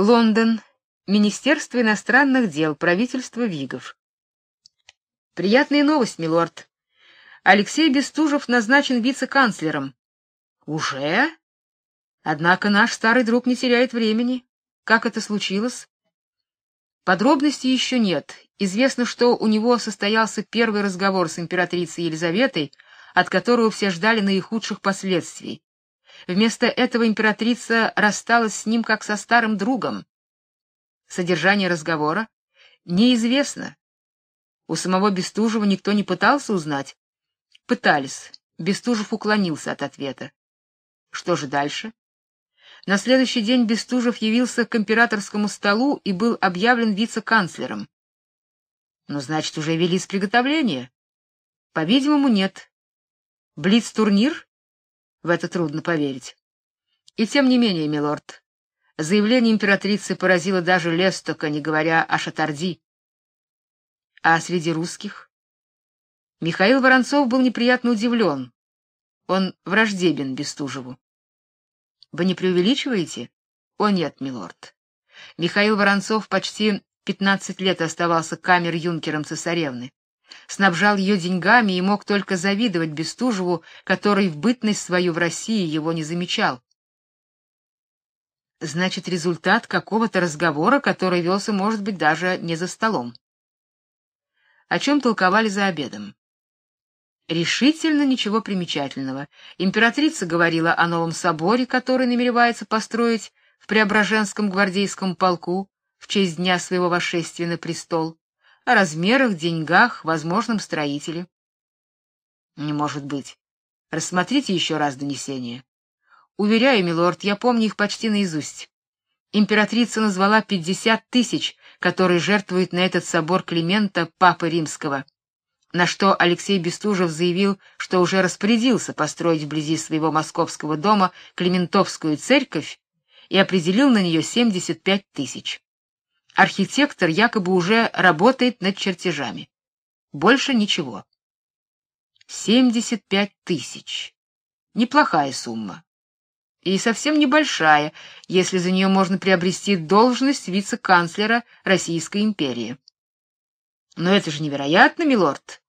Лондон. Министерство иностранных дел, правительство Вигов. Приятная новость, милорд. Алексей Бестужев назначен вице-канцлером. Уже? Однако наш старый друг не теряет времени. Как это случилось? Подробностей еще нет. Известно, что у него состоялся первый разговор с императрицей Елизаветой, от которого все ждали наихудших последствий. Вместо этого императрица рассталась с ним как со старым другом. Содержание разговора неизвестно. У самого Бестужева никто не пытался узнать. Пытались. Бестужев уклонился от ответа. Что же дальше? На следующий день Бестужев явился к императорскому столу и был объявлен вице-канцлером. Ну, значит, уже велись приготовления? По-видимому, нет. Блиц-турнир? В это трудно поверить. И тем не менее, милорд, заявление императрицы поразило даже Лестока, не говоря о Шатарди. А среди русских? Михаил Воронцов был неприятно удивлен. Он враждебен Бестужеву. Вы не преувеличиваете? О нет, милорд. Михаил Воронцов почти пятнадцать лет оставался камер-юнкером цесаревны, снабжал ее деньгами и мог только завидовать Бестужеву, который в бытность свою в России его не замечал. Значит, результат какого-то разговора, который велся, может быть, даже не за столом. О чем толковали за обедом? Решительно ничего примечательного. Императрица говорила о новом соборе, который намеревается построить в Преображенском гвардейском полку в честь дня своего восшествия на престол, о размерах, деньгах, возможном строителе. Не может быть. Рассмотрите еще раз донесение. Уверяю, милорд, я помню их почти наизусть. Императрица назвала пятьдесят тысяч, которые жертвует на этот собор Климента Папы Римского на что Алексей Бестужев заявил, что уже распорядился построить вблизи своего московского дома Климентовскую церковь и определил на нее 75 тысяч. Архитектор якобы уже работает над чертежами. Больше ничего. 75 тысяч. Неплохая сумма. И совсем небольшая, если за нее можно приобрести должность вице-канцлера Российской империи. Но это же невероятно, милорд.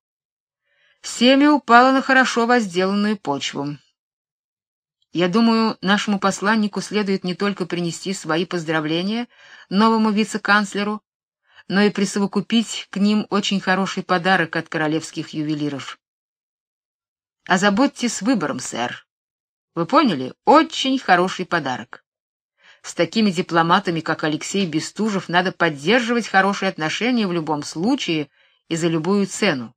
Семя упало на хорошо возделанную почву. Я думаю, нашему посланнику следует не только принести свои поздравления новому вице-канцлеру, но и присовокупить к ним очень хороший подарок от королевских ювелиров. Озаботьтесь выбором, сэр. Вы поняли? Очень хороший подарок. С такими дипломатами, как Алексей Бестужев, надо поддерживать хорошие отношения в любом случае и за любую цену.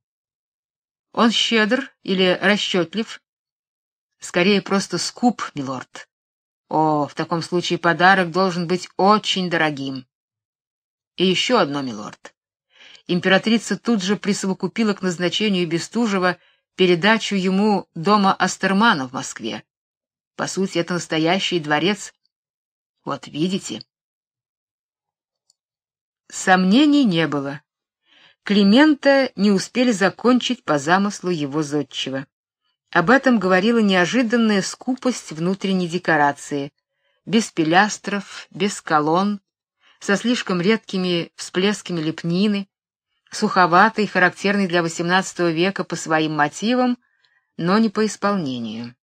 Он щедр или расчетлив? Скорее просто скуп, милорд. О, в таком случае подарок должен быть очень дорогим. И еще одно, милорд. Императрица тут же присовокупила к назначению Бестужева передачу ему дома Астермана в Москве. По сути, это настоящий дворец вот видите? Сомнений не было. Климента не успели закончить по замыслу его зодчего. Об этом говорила неожиданная скупость внутренней декорации, без пилястров, без колонн, со слишком редкими всплесками лепнины, суховатой, характерной для XVIII века по своим мотивам, но не по исполнению.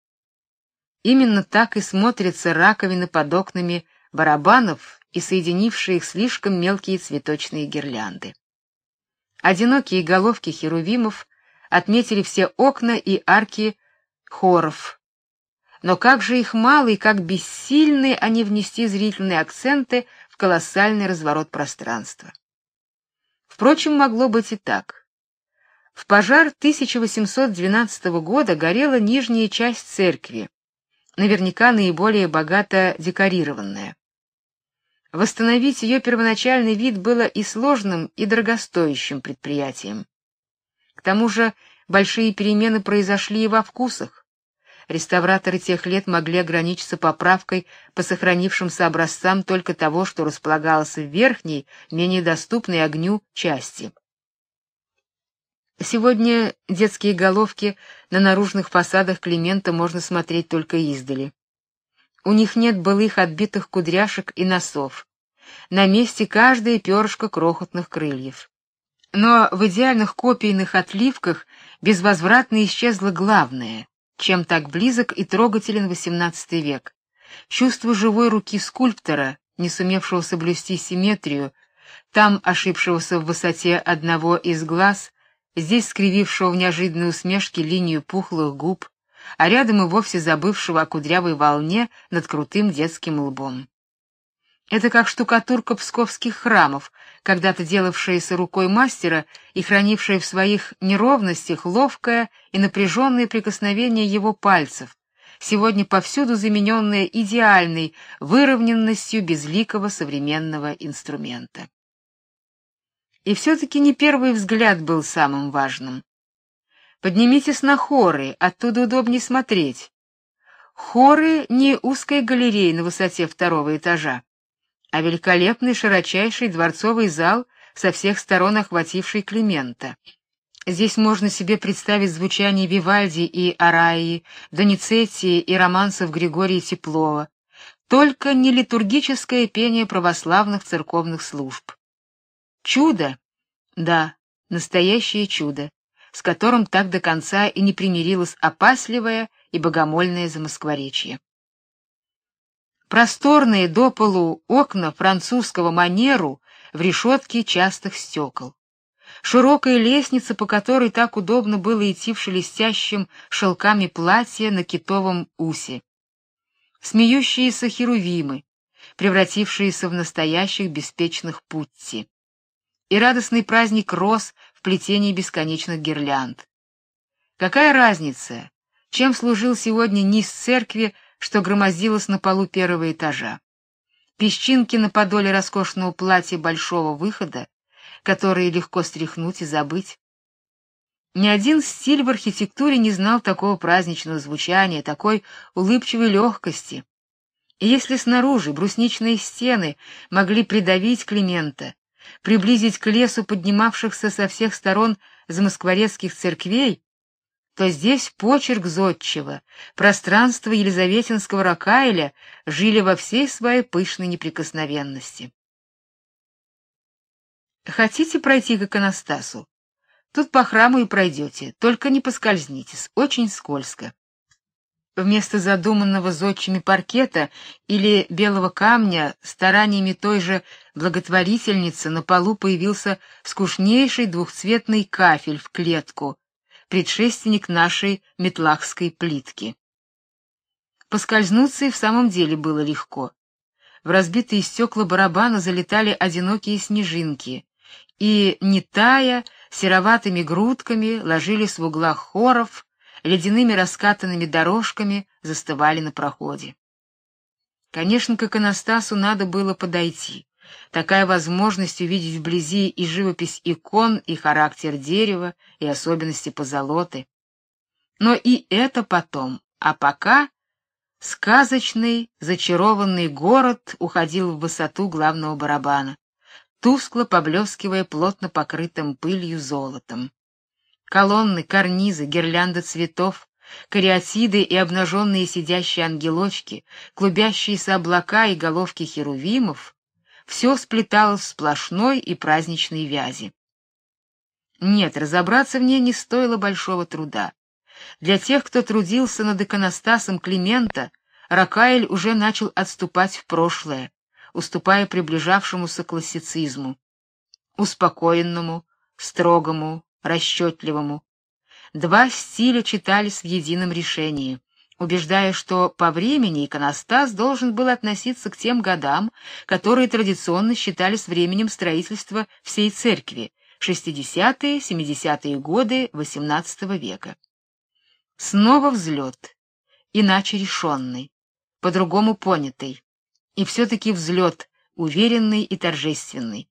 Именно так и смотрятся раковины под окнами барабанов и соединившие их слишком мелкие цветочные гирлянды. Одинокие головки херувимов отметили все окна и арки хоров. Но как же их мало и как бессильны они внести зрительные акценты в колоссальный разворот пространства. Впрочем, могло быть и так. В пожар 1812 года горела нижняя часть церкви, наверняка наиболее богато декорированная. Восстановить ее первоначальный вид было и сложным, и дорогостоящим предприятием. К тому же большие перемены произошли и во вкусах. Реставраторы тех лет могли ограничиться поправкой по сохранившимся образцам только того, что располагалось в верхней, менее доступной огню части. Сегодня детские головки на наружных фасадах Климента можно смотреть только издали. У них нет былых отбитых кудряшек и носов, на месте каждое перышко крохотных крыльев. Но в идеальных копийных отливках безвозвратно исчезло главное, чем так близок и трогателен XVIII век. Чувство живой руки скульптора, не сумевшего соблюсти симметрию, там ошибшегося в высоте одного из глаз, здесь скривившего в неожиданной усмешке линию пухлых губ, а рядом и вовсе забывшего о кудрявой волне над крутым детским лбом. Это как штукатурка псковских храмов, когда-то делавшаяся рукой мастера и хранившая в своих неровностях ловкое и напряженное прикосновение его пальцев, сегодня повсюду замененная идеальной выровненностью безликого современного инструмента. И все-таки не первый взгляд был самым важным. Поднимитесь на хоры, оттуда удобнее смотреть. Хоры не узкая галерея на высоте второго этажа, а великолепный широчайший дворцовый зал со всех сторон охвативший Климента. Здесь можно себе представить звучание Вивальди и Араи, Доницетти и романсов Григория Теплова, только не литургическое пение православных церковных служб. Чудо? Да, настоящее чудо с которым так до конца и не примирилось опасливое и богомольное замоскворечье. Просторные до полу окна французского манеру в решетке частых стекол. Широкая лестница, по которой так удобно было идти в шелестящем шелками платье на китовом усе. Смеющиеся херувимы, превратившиеся в настоящих беспечных путти. И радостный праздник роз в плетении бесконечных гирлянд. Какая разница, чем служил сегодня низ церкви, что громоздилось на полу первого этажа? Песчинки на подоле роскошного платья большого выхода, которые легко стряхнуть и забыть. Ни один стиль в архитектуре не знал такого праздничного звучания, такой улыбчивой легкости. И если снаружи брусничные стены могли придавить Климента, приблизить к лесу поднимавшихся со всех сторон замоскворецких церквей, то здесь почерк зодчего, пространство Елизаветинского Ракаэля жили во всей своей пышной неприкосновенности. Хотите пройти к иконостасу? Тут по храму и пройдете, только не поскользнитесь, очень скользко. Вместо задуманного зодчими паркета или белого камня стараниями той же благотворительницы на полу появился скучнейший двухцветный кафель в клетку, предшественник нашей метлахской плитки. Поскользнуться и в самом деле было легко. В разбитые стекла барабана залетали одинокие снежинки, и, не тая, сероватыми грудками ложились в углах хоров, ледяными раскатанными дорожками застывали на проходе. Конечно, к иконостасу надо было подойти. Такая возможность увидеть вблизи и живопись икон, и характер дерева, и особенности позолоты. Но и это потом, а пока сказочный, зачарованный город уходил в высоту главного барабана, тускло поблескивая плотно покрытым пылью золотом. Колонны, карнизы, гирлянды цветов, кариатиды и обнаженные сидящие ангелочки, клубящиеся облака и головки херувимов — все сплеталось в сплошной и праздничной вязи. Нет, разобраться в ней не стоило большого труда. Для тех, кто трудился над иконостасом Климента, Ракаэль уже начал отступать в прошлое, уступая приближавшемуся классицизму, успокоенному, строгому, расчетливому. Два стиля читались в едином решении, убеждая, что по времени иконостас должен был относиться к тем годам, которые традиционно считались временем строительства всей церкви, 60-е, 70-е годы XVIII века. Снова взлет, иначе решенный, по-другому понятый, и все-таки взлет, уверенный и торжественный.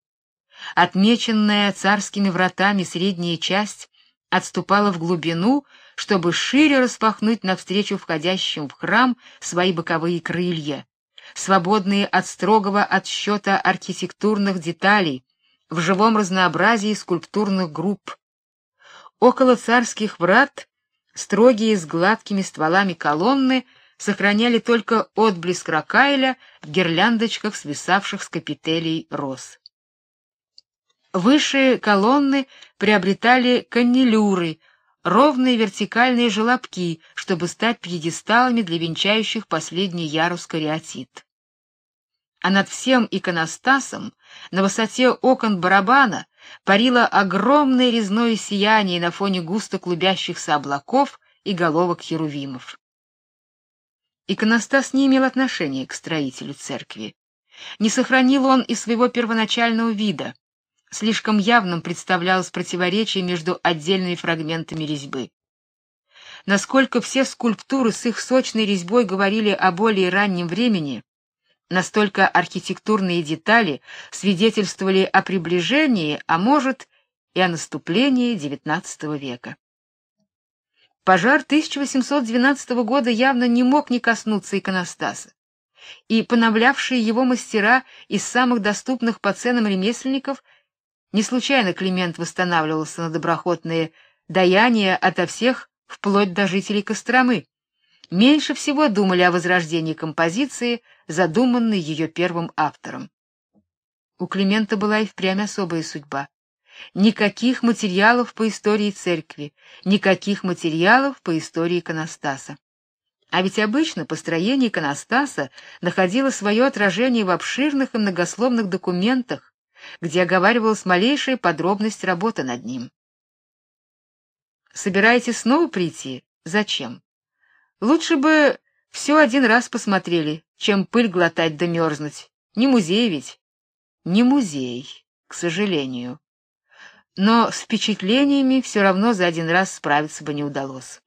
Отмеченная царскими вратами средняя часть отступала в глубину, чтобы шире распахнуть навстречу входящим в храм свои боковые крылья, свободные от строгого отсчета архитектурных деталей, в живом разнообразии скульптурных групп. Около царских врат строгие с гладкими стволами колонны сохраняли только отблеск ракайля в гирляндочках, свисавших с капителей роз. Высшие колонны приобретали каннелюры, ровные вертикальные желобки, чтобы стать пьедесталами для венчающих последний ярус кариатид. А над всем иконостасом, на высоте окон барабана, парило огромное резное сияние на фоне густо клубящихся облаков и головок херувимов. Иконостас не имел отношения к строителю церкви. Не сохранил он и своего первоначального вида. Слишком явным представлялось противоречие между отдельными фрагментами резьбы. Насколько все скульптуры с их сочной резьбой говорили о более раннем времени, настолько архитектурные детали свидетельствовали о приближении, а может, и о наступлении XIX века. Пожар 1812 года явно не мог не коснуться иконостаса, и поновлявшие его мастера из самых доступных по ценам ремесленников не случайно Климент восстанавливался на доброхотные даяния ото всех, вплоть до жителей Костромы. Меньше всего думали о возрождении композиции, задуманной ее первым автором. У Климента была и впрямь особая судьба. Никаких материалов по истории церкви, никаких материалов по истории иконостаса. А ведь обычно построение иконостаса находило свое отражение в обширных и многословных документах, где оговаривалась малейшая подробность работы над ним. Собираетесь снова прийти? Зачем? Лучше бы все один раз посмотрели, чем пыль глотать да мерзнуть. Не музей ведь. Не музей, к сожалению но с впечатлениями все равно за один раз справиться бы не удалось.